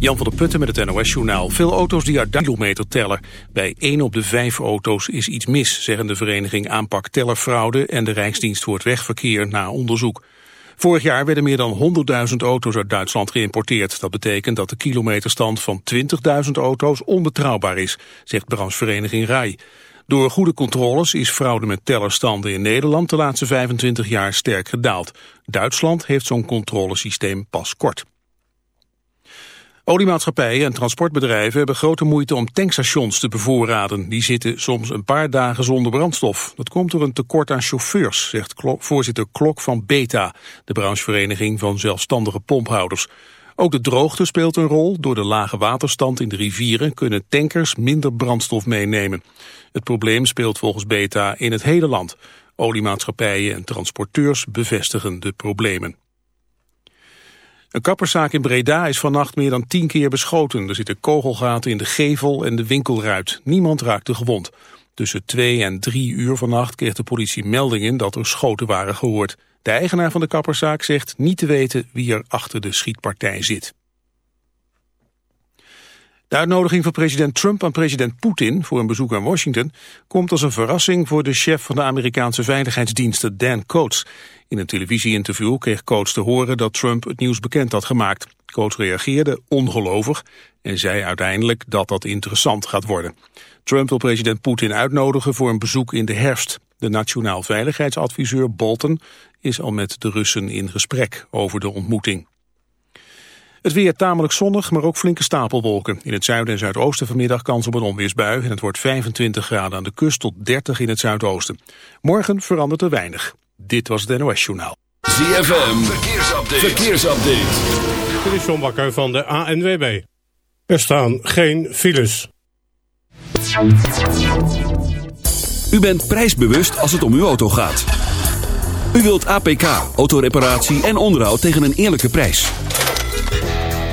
Jan van der Putten met het NOS-journaal. Veel auto's die uit kilometer tellen. Bij 1 op de 5 auto's is iets mis, zeggen de vereniging Aanpak Tellerfraude en de Rijksdienst voor het Wegverkeer na onderzoek. Vorig jaar werden meer dan 100.000 auto's uit Duitsland geïmporteerd. Dat betekent dat de kilometerstand van 20.000 auto's onbetrouwbaar is, zegt branchevereniging RAI. Door goede controles is fraude met tellerstanden in Nederland de laatste 25 jaar sterk gedaald. Duitsland heeft zo'n controlesysteem pas kort. Oliemaatschappijen en transportbedrijven hebben grote moeite om tankstations te bevoorraden. Die zitten soms een paar dagen zonder brandstof. Dat komt door een tekort aan chauffeurs, zegt voorzitter Klok van Beta, de branchevereniging van zelfstandige pomphouders. Ook de droogte speelt een rol. Door de lage waterstand in de rivieren kunnen tankers minder brandstof meenemen. Het probleem speelt volgens Beta in het hele land. Oliemaatschappijen en transporteurs bevestigen de problemen. Een kapperszaak in Breda is vannacht meer dan tien keer beschoten. Er zitten kogelgaten in de gevel en de winkelruit. Niemand raakte gewond. Tussen twee en drie uur vannacht kreeg de politie meldingen dat er schoten waren gehoord. De eigenaar van de kapperszaak zegt niet te weten wie er achter de schietpartij zit. De uitnodiging van president Trump aan president Poetin voor een bezoek aan Washington komt als een verrassing voor de chef van de Amerikaanse veiligheidsdiensten Dan Coates. In een televisieinterview kreeg Coates te horen dat Trump het nieuws bekend had gemaakt. Coates reageerde ongelovig en zei uiteindelijk dat dat interessant gaat worden. Trump wil president Poetin uitnodigen voor een bezoek in de herfst. De nationaal veiligheidsadviseur Bolton is al met de Russen in gesprek over de ontmoeting. Het weer tamelijk zonnig, maar ook flinke stapelwolken. In het zuiden en zuidoosten vanmiddag kans op een onweersbui... en het wordt 25 graden aan de kust tot 30 in het zuidoosten. Morgen verandert er weinig. Dit was het NOS Journaal. ZFM, verkeersupdate. verkeersupdate. Dit is John Bakker van de ANWB. Er staan geen files. U bent prijsbewust als het om uw auto gaat. U wilt APK, autoreparatie en onderhoud tegen een eerlijke prijs.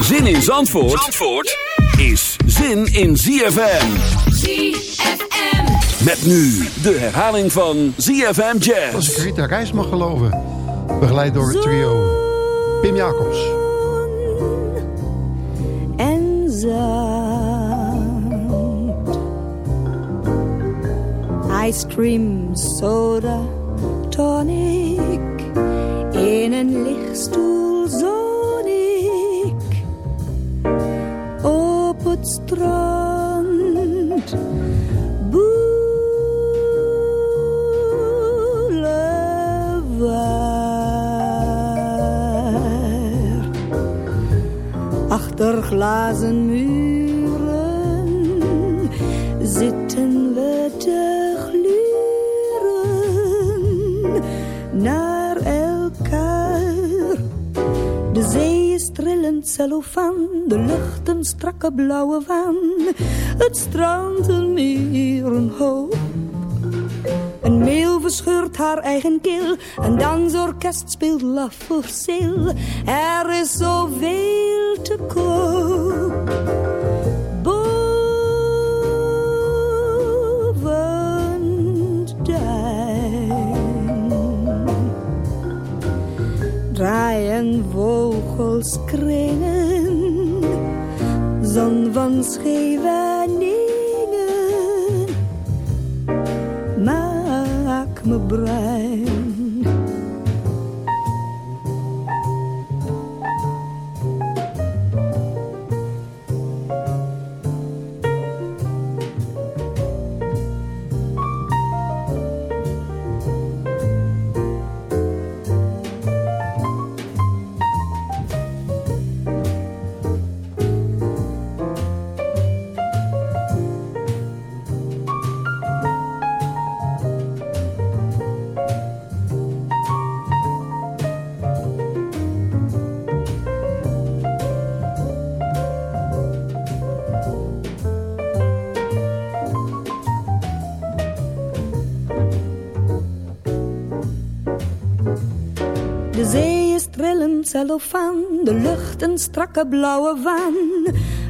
Zin in Zandvoort, Zandvoort is zin in ZFM. ZFM. Met nu de herhaling van ZFM Jazz. Als ik Rita Reis mag geloven. Begeleid door het trio Pim Jacobs. En zand. Ice cream, soda, tonic. In een lichtstoel ik. Op het strand. Boulevard. Achter glazen muren cellofaan, de lucht een strakke blauwe waan. Het strand een meer een hoop. Een meeuw verscheurt haar eigen keel. Een dansorkest speelt laf voor zeel. Er is zoveel te koop. Draaien vogels kringen van Scheven. De lucht een strakke blauwe waan.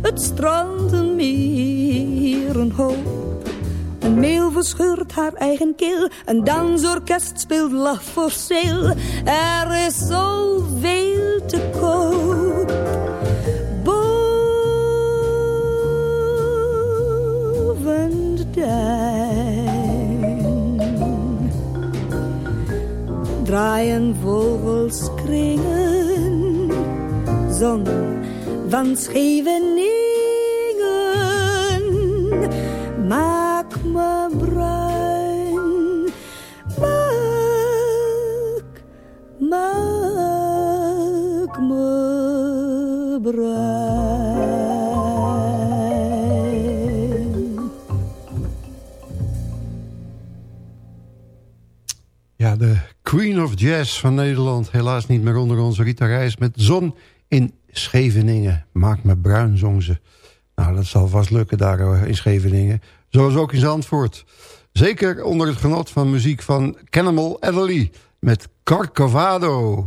Het strand een meer, een hoop. Een meeuw verscheurt haar eigen keel, een dansorkest speelt lach voor zeel. Er is zoveel te koop. Boven de draaien vogels kringen. Zon van Scheveningen, maak me bruin. Maak, maak me bruin. Ja, de Queen of Jazz van Nederland. Helaas niet meer onder onze Rita Reis. Met zon in Scheveningen. Maak me bruin, zong ze. Nou, dat zal vast lukken daar in Scheveningen. Zoals ook in Zandvoort. Zeker onder het genot van muziek van Cannibal Adderley. Met Carcovado.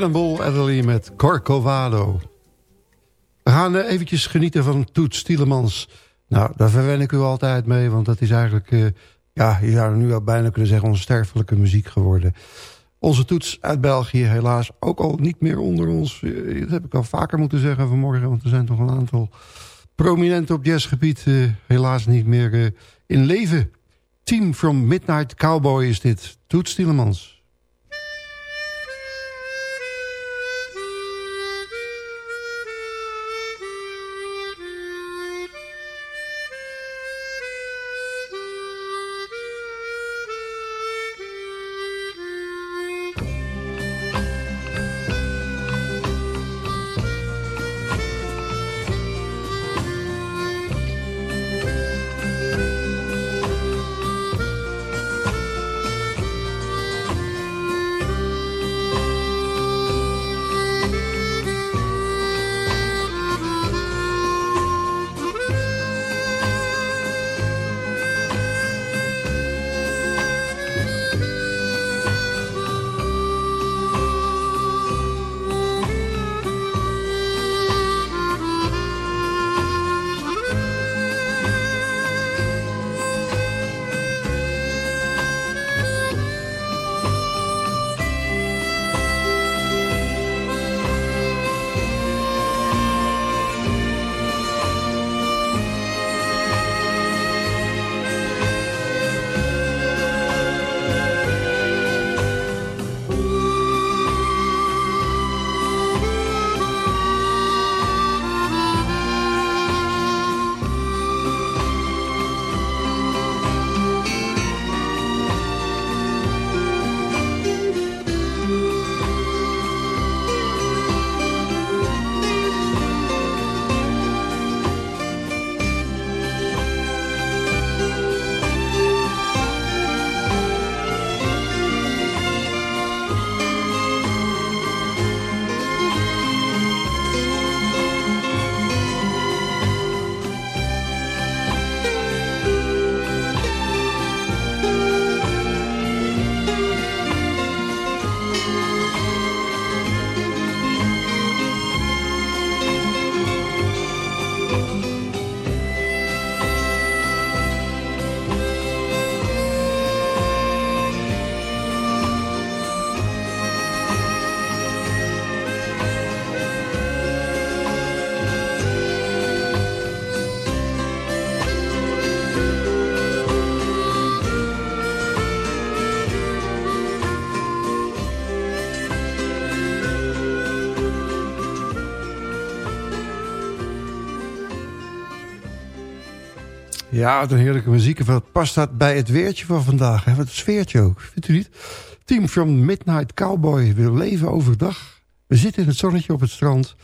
Cannonball Adderley met Corcovado. We gaan uh, eventjes genieten van Toets Tielemans. Nou, daar verwen ik u altijd mee, want dat is eigenlijk... Uh, ja, je zou nu al bijna kunnen zeggen onsterfelijke muziek geworden. Onze Toets uit België helaas ook al niet meer onder ons. Uh, dat heb ik al vaker moeten zeggen vanmorgen, want er zijn toch een aantal prominenten op jazzgebied... helaas niet meer in leven. Team from Midnight Cowboy is dit. Toets Tielemans. Ja, wat een heerlijke muziek. Wat past dat bij het weertje van vandaag? Hè? Wat een sfeertje ook, vindt u niet? Team from Midnight Cowboy. We leven overdag. We zitten in het zonnetje op het strand.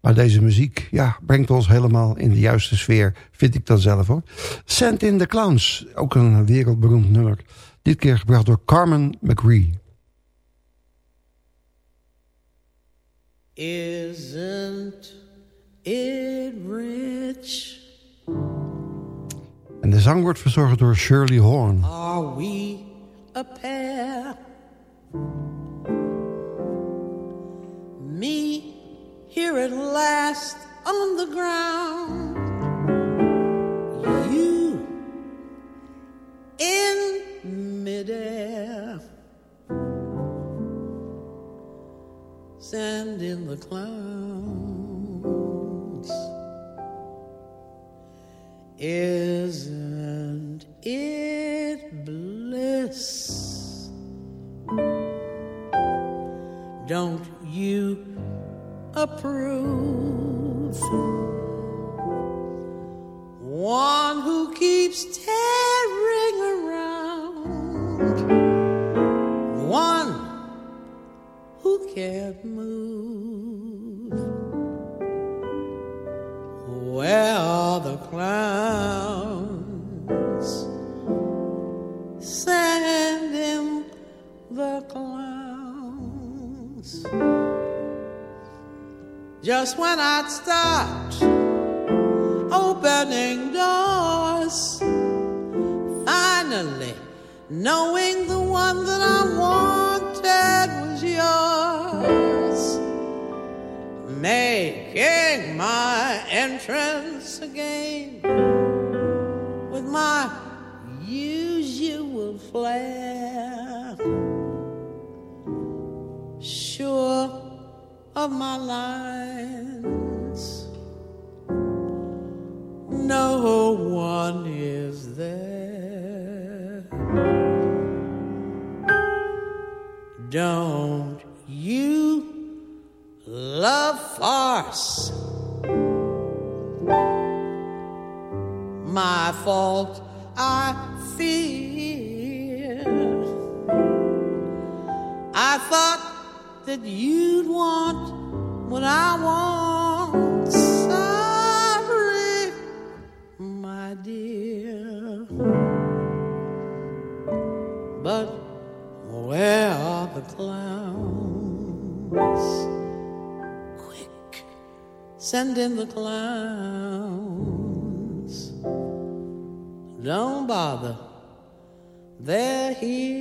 Maar deze muziek ja, brengt ons helemaal in de juiste sfeer. Vind ik dat zelf hoor. Send in the Clowns. Ook een wereldberoemd nummer. Dit keer gebracht door Carmen McRae. Isn't it rich? En de zang wordt verzorgd door Shirley Horn. Are we a pair? Me here at last on the ground. You in midair. Sand in the clouds. Isn't it bliss? Don't you approve? One who keeps tearing around, one who can't move. Where are the clowns? Send him the clowns. Just when I'd start opening doors, finally knowing the one that I wanted was yours making my entrance again with my usual flair. Sure of my lines, no one is there. Don't love farce. My fault, I fear. I thought that you'd want what I want. Sorry, my dear. But where are the clowns? Send in the clowns. Don't bother, they're here.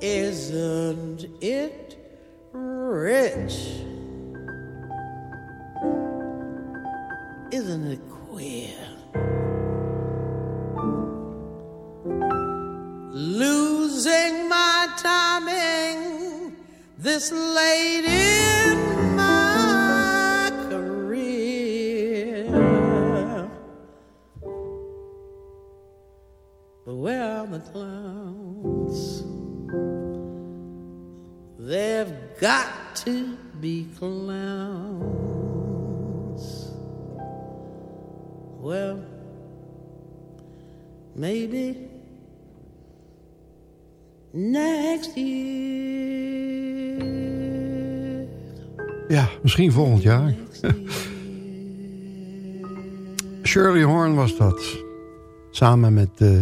Isn't it rich? Isn't it this late in my career. But where are the clowns? They've got to be clowns. Well, maybe next year. Ja, misschien volgend jaar. Shirley Horn was dat. Samen met uh,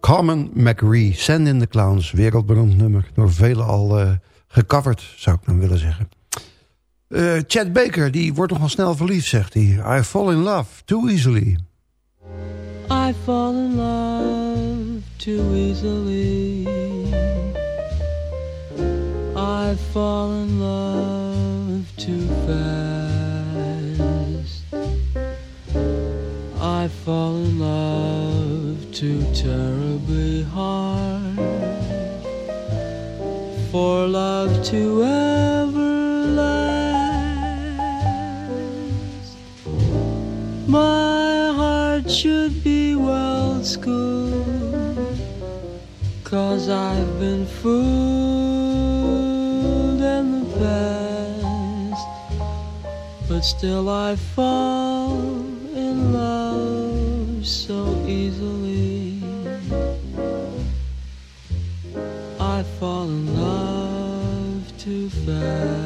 Carmen McRae, Send in the Clowns. Wereldberoemd nummer. Door velen al uh, gecoverd, zou ik dan willen zeggen. Uh, Chad Baker, die wordt nogal snel verliefd, zegt hij. I fall in love too easily. I fall in love too easily. I fall in love too fast. I fall in love too terribly hard. For love to ever last. My heart should be well schooled. Cause I've been fooled but still I fall in love so easily. I fall in love too fast.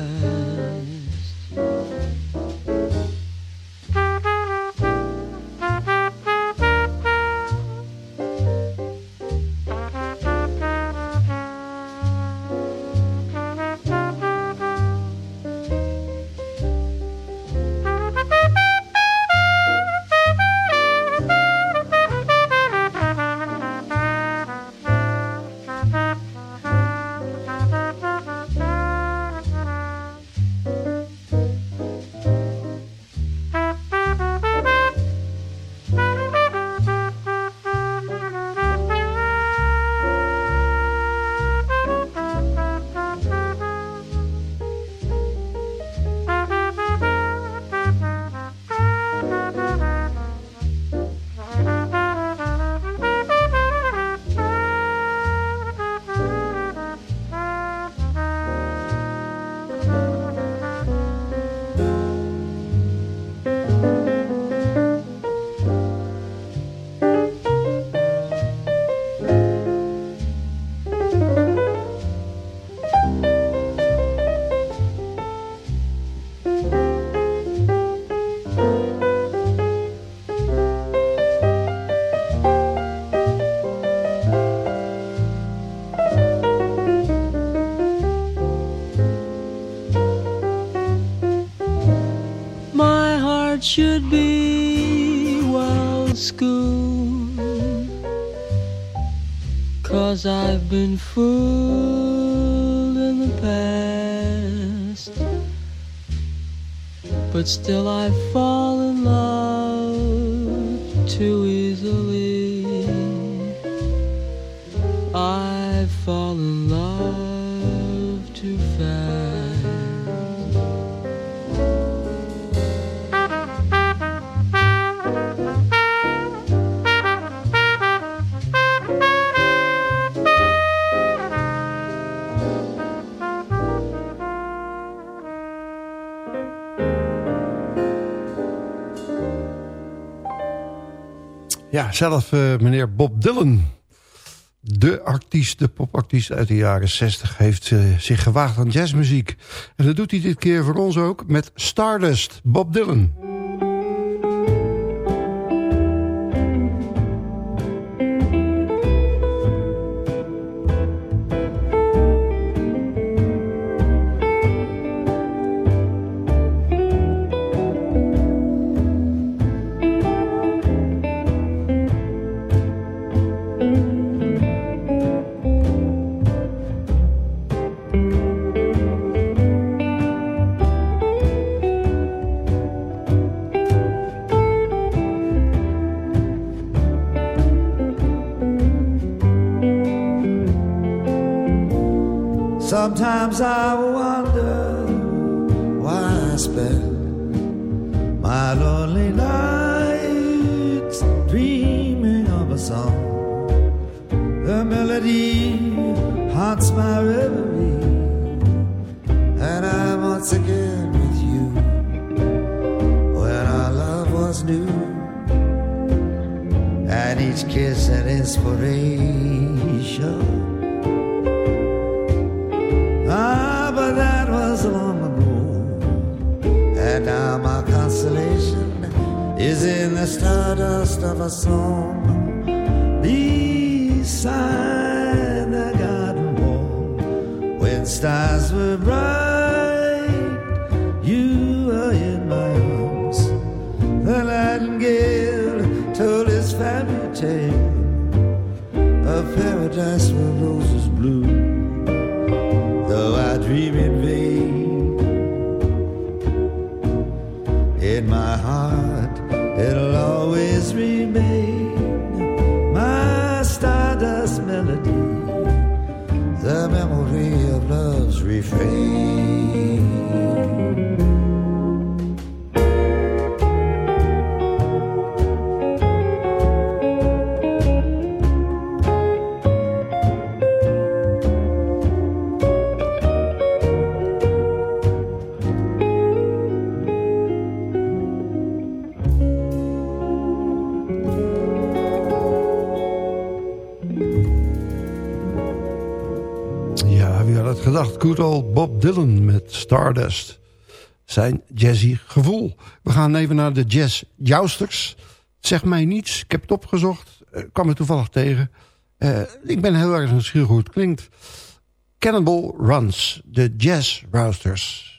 be wild school Cause I've been fooled in the past. But still I fall zelf eh, meneer Bob Dylan. De artiest, de popartiest uit de jaren 60 heeft eh, zich gewaagd aan jazzmuziek. En dat doet hij dit keer voor ons ook met Stardust, Bob Dylan. viver. Good old Bob Dylan met Stardust. Zijn jazzy gevoel. We gaan even naar de jazz jousters. Zeg mij niets, ik heb het opgezocht. Uh, kwam er toevallig tegen. Uh, ik ben heel erg nieuwsgierig hoe het klinkt. Cannibal Runs, de jazz rousters.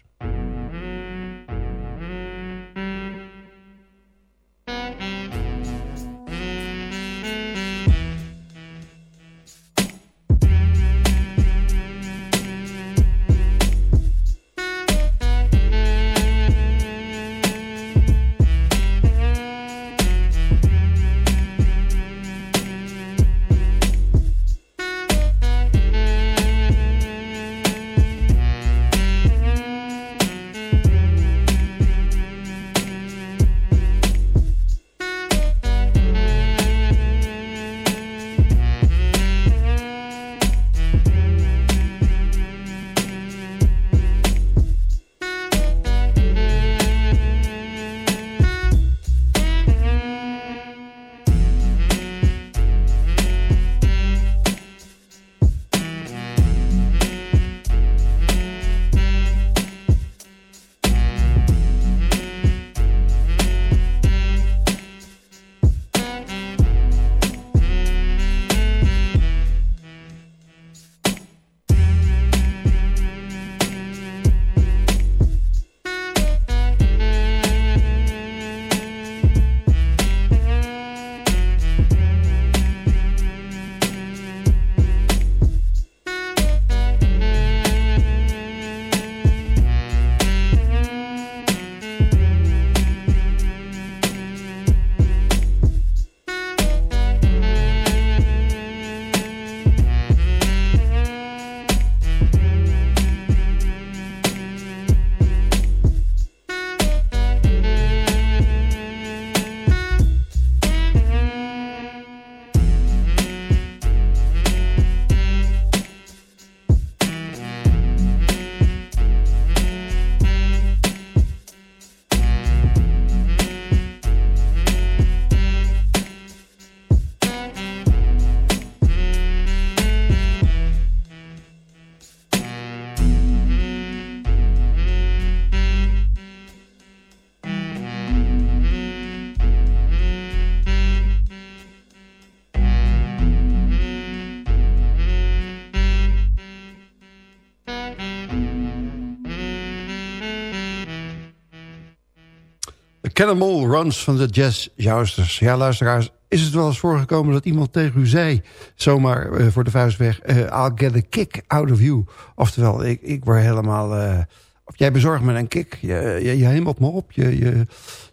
Cannonball Runs van de Jazz Jousters. Ja, luisteraars, is het wel eens voorgekomen dat iemand tegen u zei... zomaar uh, voor de vuist weg... Uh, I'll get a kick out of you. Oftewel, ik, ik word helemaal... Uh, of jij bezorgt me een kick. Je, je, je hemelt me op. Je, je,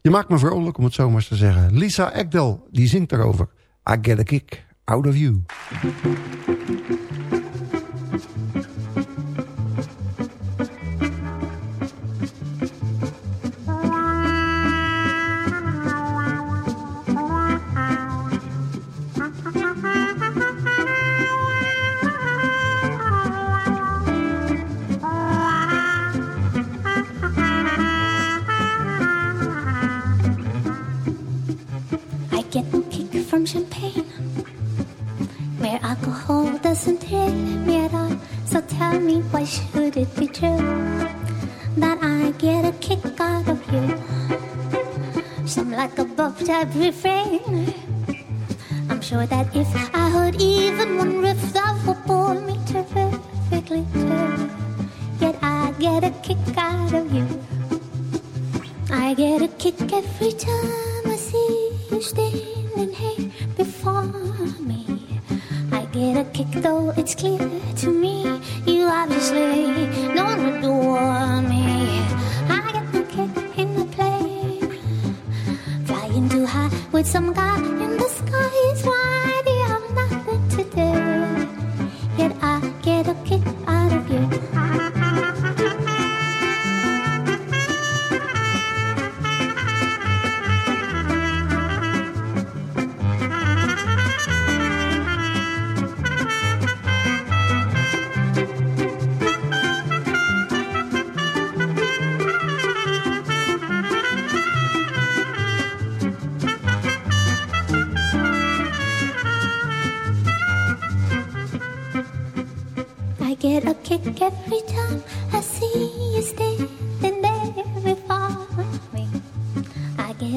je maakt me vrolijk, om het zo maar te zeggen. Lisa Ekdal, die zingt daarover. I get a kick out of you.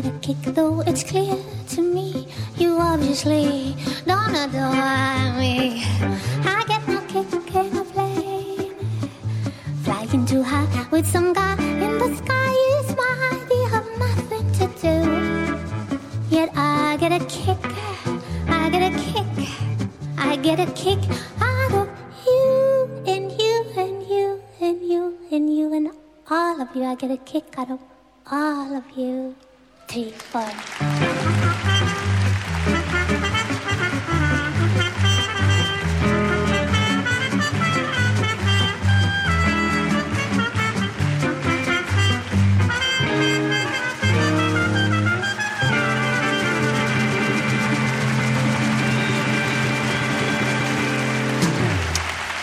Get a kick though it's clear to me you obviously don't adore me. I get no kick in a plane. Flying too high with some guy in the sky is my idea of nothing to do. Yet I get a kick, I get a kick, I get a kick out of you and you and you and you and you and all of you. I get a kick out of all of you. Three, four.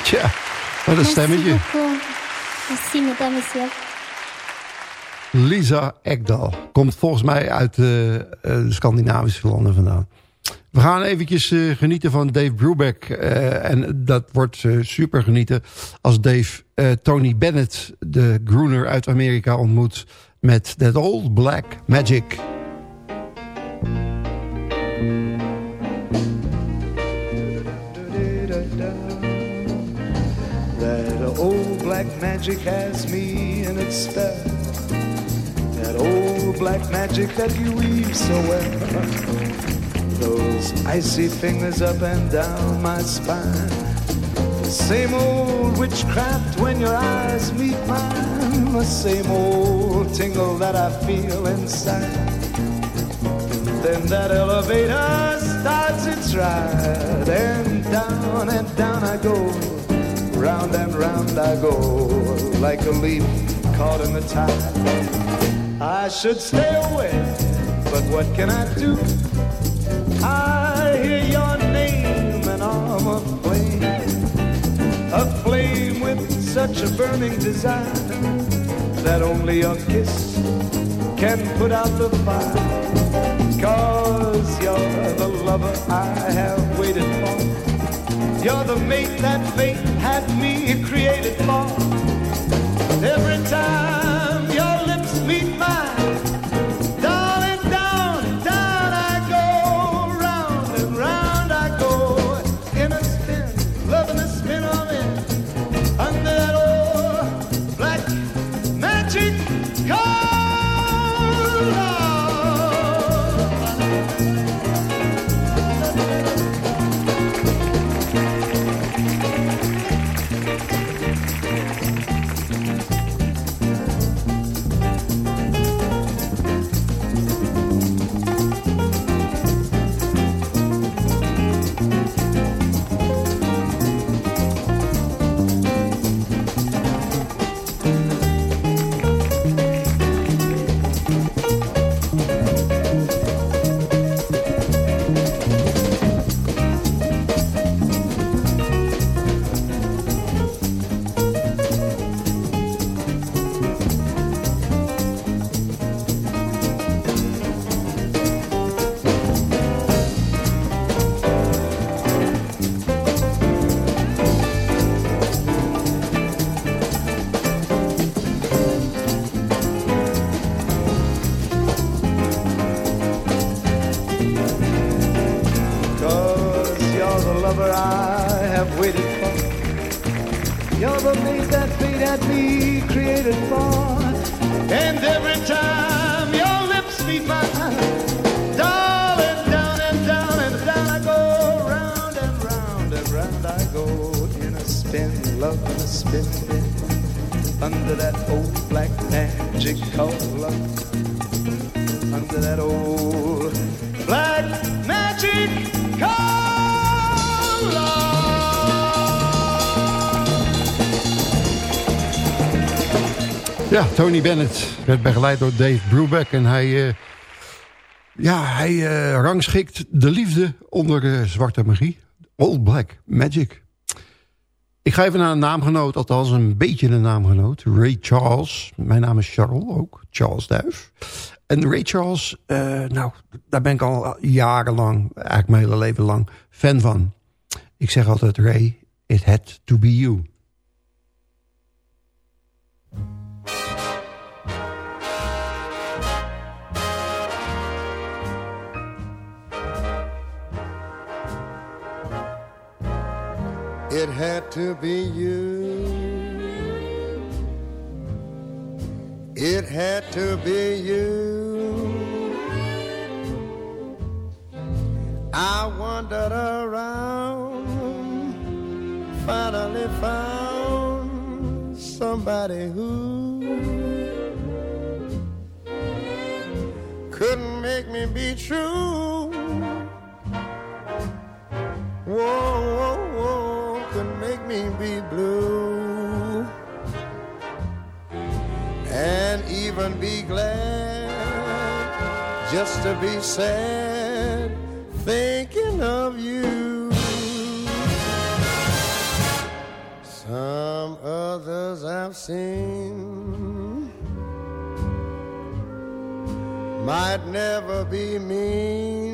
Tja, wat een stemmetje. Merci beaucoup. Merci, mesdames, messieurs. Lisa Ekdal. Komt volgens mij uit eh, eh, de Scandinavische landen vandaan. We gaan eventjes eh, genieten van Dave Brubeck. en dat wordt super genieten als Dave Tony Bennett, de groener uit Amerika, ontmoet met That Old Black Magic. That old black magic has me in its spell. That old black magic that you weave so well. Those icy fingers up and down my spine. The same old witchcraft when your eyes meet mine. The same old tingle that I feel inside. Then that elevator starts its ride, and down and down I go, round and round I go, like a leaf caught in the tide. I should stay away, but what can I do? I hear your name and I'm aflame, aflame with such a burning desire that only a kiss can put out the fire. Cause you're the lover I have waited for. You're the mate that fate had me created for. Every time lover I have waited for. You're the mate that fate had me created for. And every time your lips meet mine, darling, down and down and down I go, round and round and round I go in a spin, love in a spin, spin, under that old black magic color, under that old black magic Ja, Tony Bennett werd begeleid door Dave Brubeck. En hij, eh, ja, hij eh, rangschikt de liefde onder eh, zwarte magie. Old Black Magic. Ik ga even naar een naamgenoot, althans een beetje een naamgenoot. Ray Charles. Mijn naam is Charles ook. Charles Duif. En Ray Charles, nou, daar ben ik al jarenlang, eigenlijk mijn hele leven lang, fan van. Ik zeg altijd, Ray, it had to be you. It had to be you. It had to be you. I wandered around, finally found somebody who couldn't make me be true. Whoa, whoa, whoa, couldn't make me be blue. And even be glad just to be sad thinking of you. Some others I've seen might never be mean,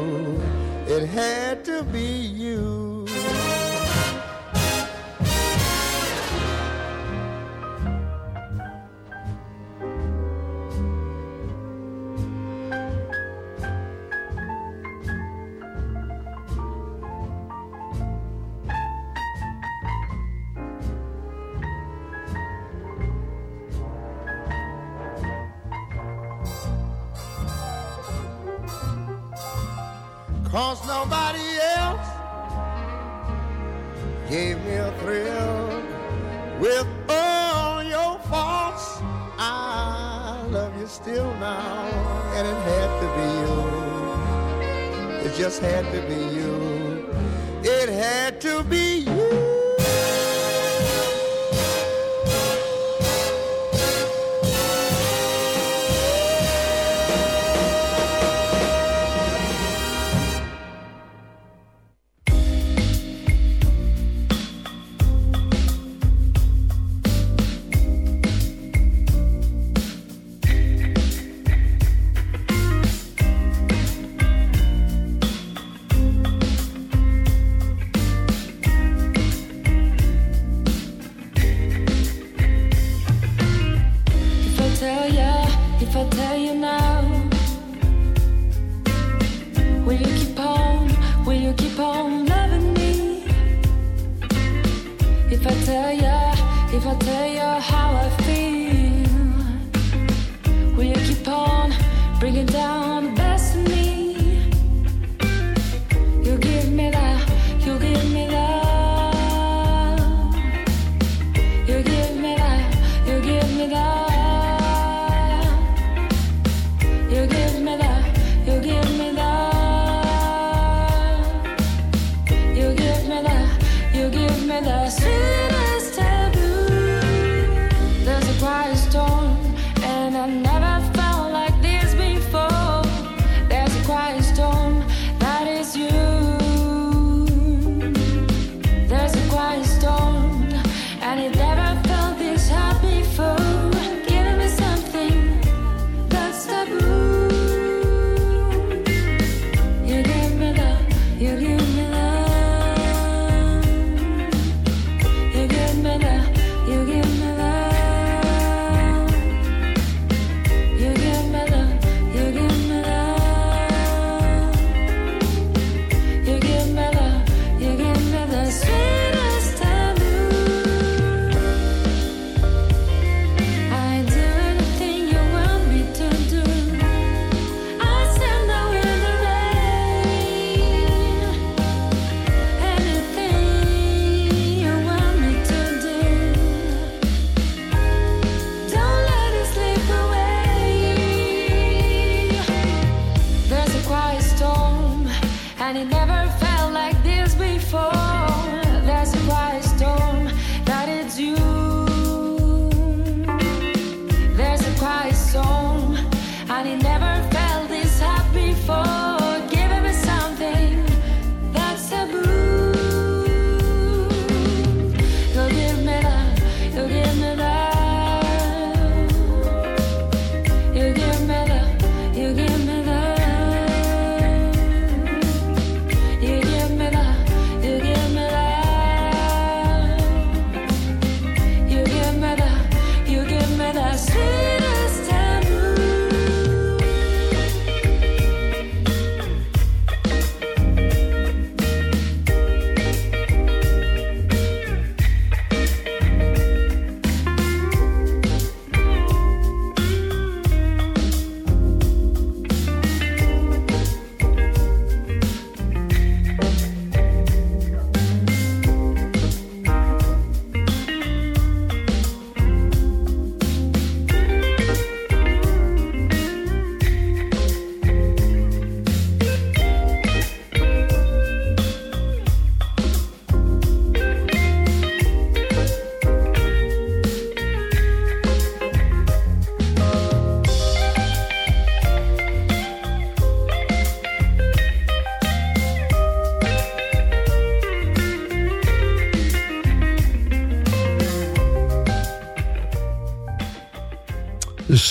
It had to be you. Just had to be you. It had to be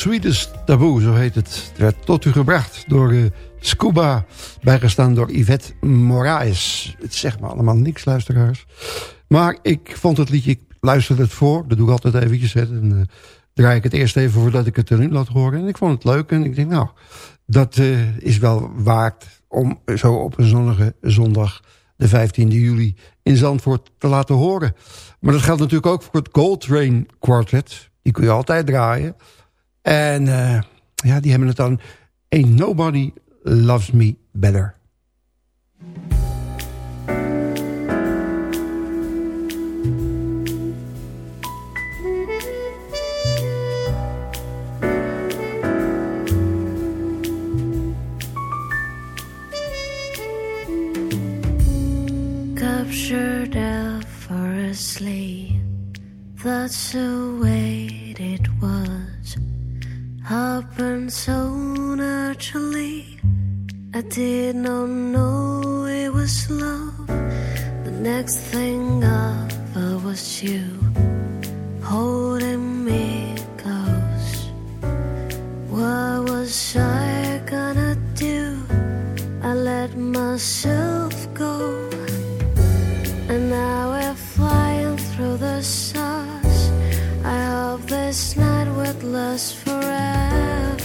Sweetest Taboo, zo heet het. Het werd tot u gebracht door uh, Scuba, bijgestaan door Yvette Moraes. Het zegt me allemaal niks, luisteraars. Maar ik vond het liedje, ik luisterde het voor, dat doe ik altijd eventjes. En uh, draai ik het eerst even voordat ik het erin laat horen. En ik vond het leuk en ik denk, nou, dat uh, is wel waard om zo op een zonnige zondag, de 15e juli, in Zandvoort te laten horen. Maar dat geldt natuurlijk ook voor het Gold Train Quartet. Die kun je altijd draaien. En uh, ja, die hebben het dan... Ain't Nobody Loves Me Better. Captured effortlessly That's the way it was Happened so naturally I did not know it was love. The next thing I felt was you Holding me close. What was I gonna do? I let myself go. And now we're flying through the this night would last forever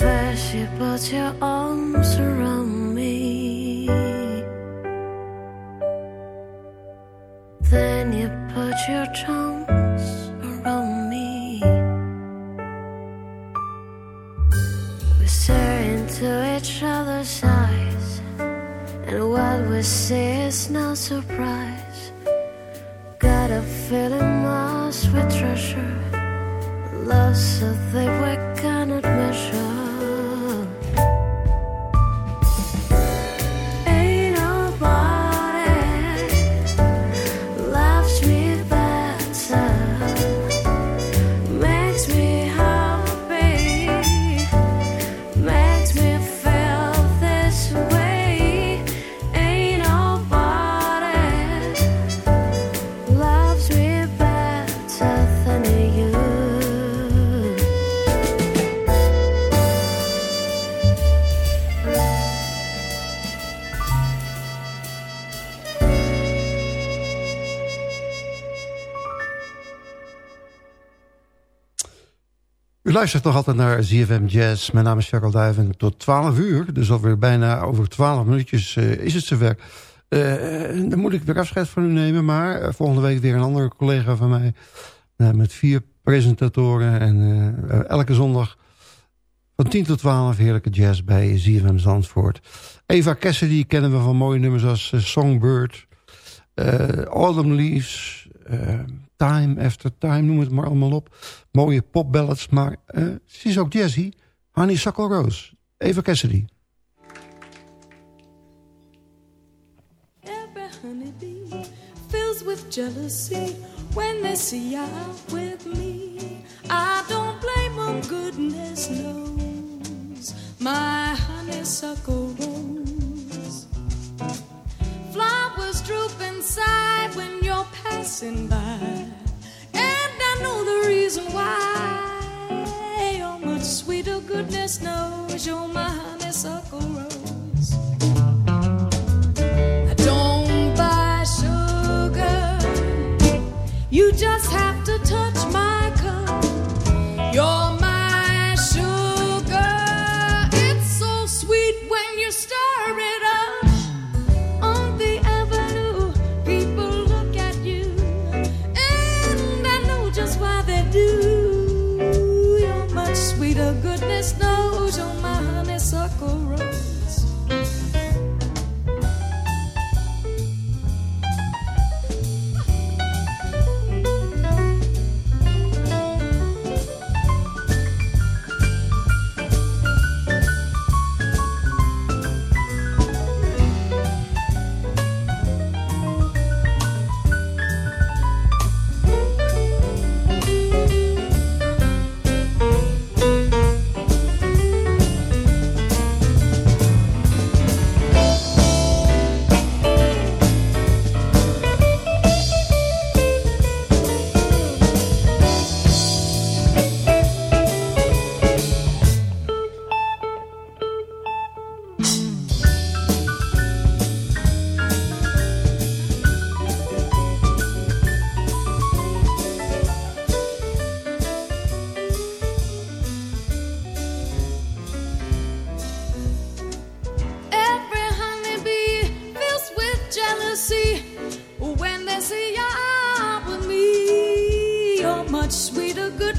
First you put your arms around me luistert nog altijd naar ZFM Jazz. Mijn naam is Charles Duiven. Tot 12 uur, dus alweer bijna over 12 minuutjes uh, is het zover. Uh, dan moet ik weer afscheid van u nemen. Maar uh, volgende week weer een andere collega van mij. met vier presentatoren. En elke zondag Van 10 tot 12 heerlijke jazz bij ZFM Zandvoort. Eva Cassidy kennen we van mooie nummers als Songbird... Autumn Leaves... Uh, time After Time, noem het maar allemaal op. Mooie popballads, maar ze is ook jazzy. Honeysuckle Rose, Eva Cassidy. Every honeybee fills with jealousy when they see you with me. I don't blame them, goodness knows. My honeysuckle passing by. And I know the reason why. You're much sweeter, goodness knows. You're my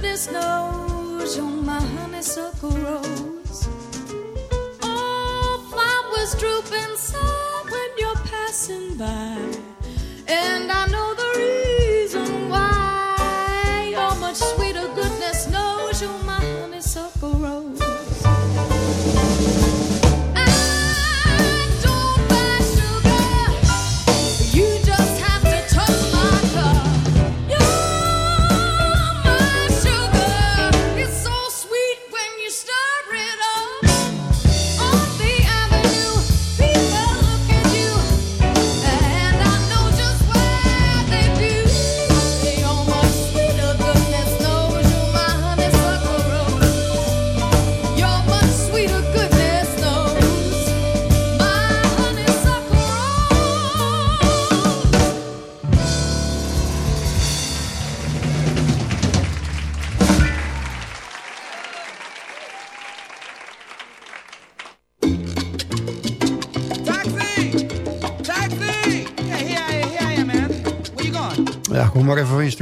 goodness knows. You're oh, my honeysuckle rose. Oh, flowers droop inside when you're passing by.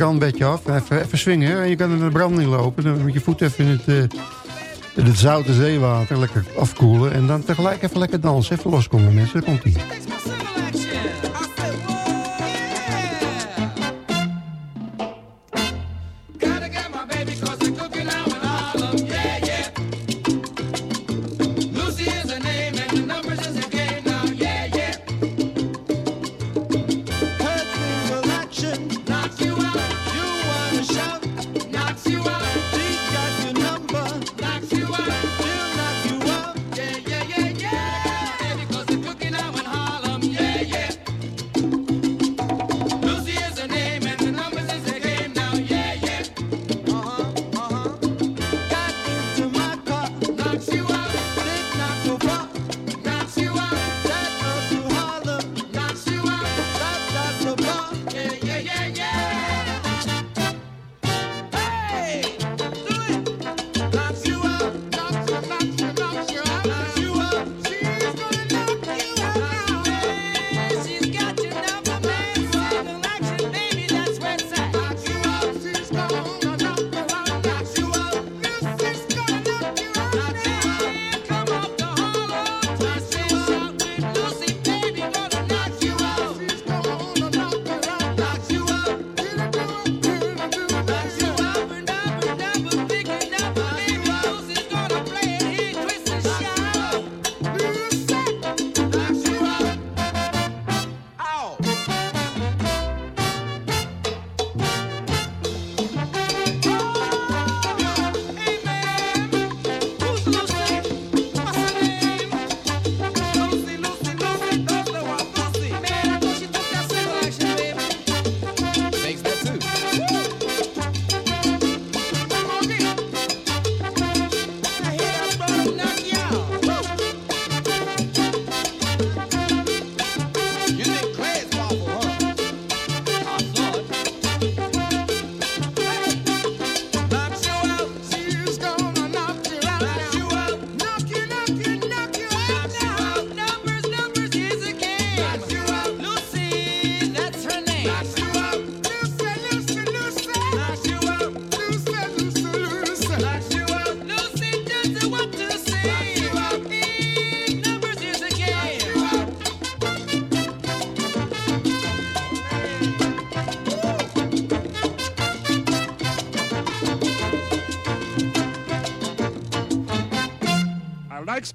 Strandbedje af. Even, even swingen. En je kan in de branding lopen. Dan met je voet even in het, in het zoute zeewater. Lekker afkoelen. En dan tegelijk even lekker dansen. Even loskomen mensen. Komt ie.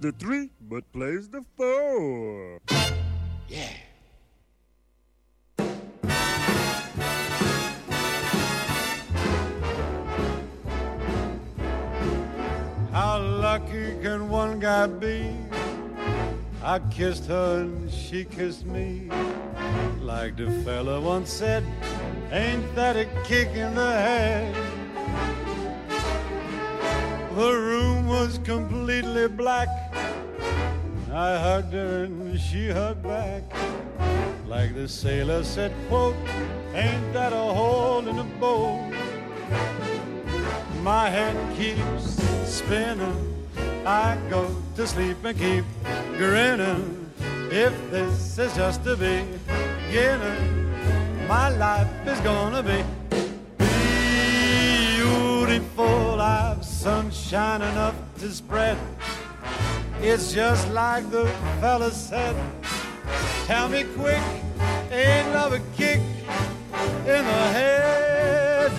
The three, but plays the four. Yeah. How lucky can one guy be? I kissed her and she kissed me. Like the fella once said, ain't that a kick in the head? The room was completely black. I hugged her and she hugged back. Like the sailor said, quote, ain't that a hole in the boat? My head keeps spinning. I go to sleep and keep grinning. If this is just the beginning, my life is gonna be beautiful. I've sunshine enough to spread. It's just like the fella said. Tell me quick, ain't love a kick in the head?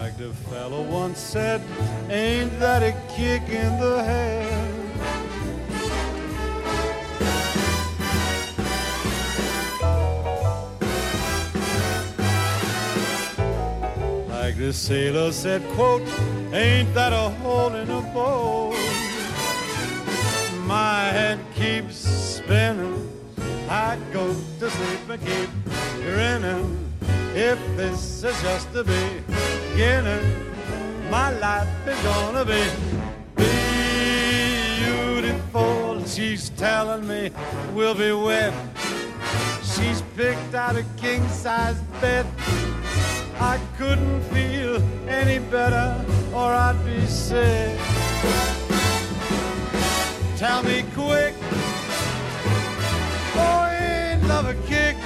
Like the fellow once said, ain't that a kick in the head? The sailor said, quote, ain't that a hole in a boat? My head keeps spinning. I go to sleep and keep grinning. If this is just the beginning, my life is gonna be beautiful. She's telling me we'll be wed. She's picked out a king size bed. I couldn't feel any better or I'd be sick. Tell me quick, oh, ain't love a kick?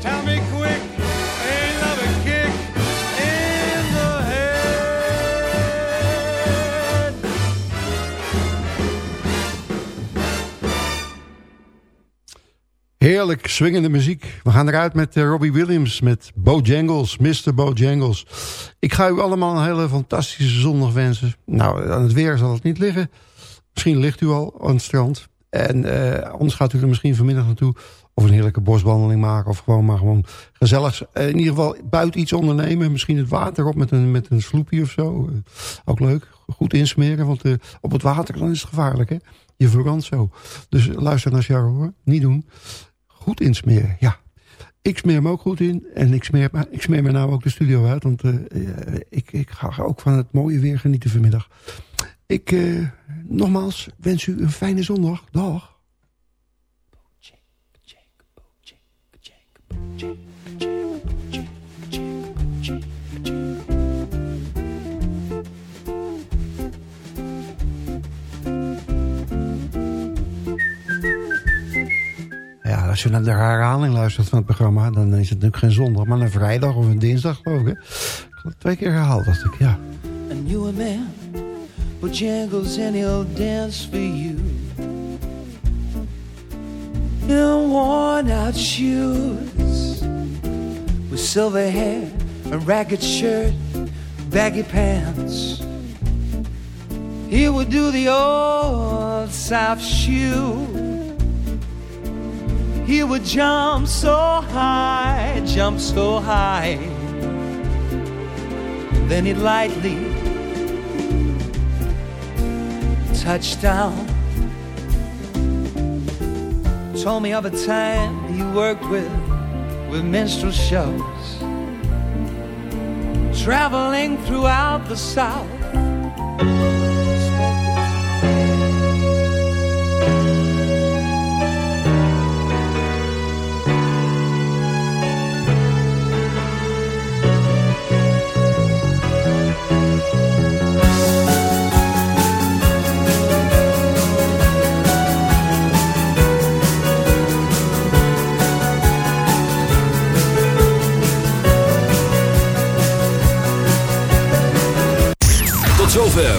Tell me Heerlijk swingende muziek. We gaan eruit met eh, Robbie Williams, met Bojangles, Mr. Bojangles. Ik ga u allemaal een hele fantastische zondag wensen. Nou, aan het weer zal het niet liggen. Misschien ligt u al aan het strand. En eh, anders gaat u er misschien vanmiddag naartoe. Of een heerlijke boswandeling maken. Of gewoon maar gewoon gezellig. eh, in ieder geval buiten iets ondernemen. Misschien het water op met een, met een sloepje of zo. Ook leuk. Goed insmeren. Want op het water is het gevaarlijk. Hè? Je verbrandt zo. Dus luister naar Charles hoor. Niet doen. Goed insmeren, ja. Ik smeer me ook goed in. En ik smeer, me- ik smeer me nou ook de studio uit. Want eh, eh, ik, ik ga ook van het mooie weer genieten vanmiddag. Ik, eh, nogmaals, wens u een fijne zondag. Dag. Als je naar de herhaling luistert van het programma... dan is het natuurlijk geen zondag, maar een vrijdag of een dinsdag, geloof ik. Ik had het twee keer herhaald, dacht ik, ja. A man who jangles and he'll dance for you. In worn out shoes, with silver hair, a ragged shirt, baggy pants. He would do the old South shoe. He would jump so high, jump so high. Then he'd lightly touch down. Told me of a time he worked with with minstrel shows, traveling throughout the South.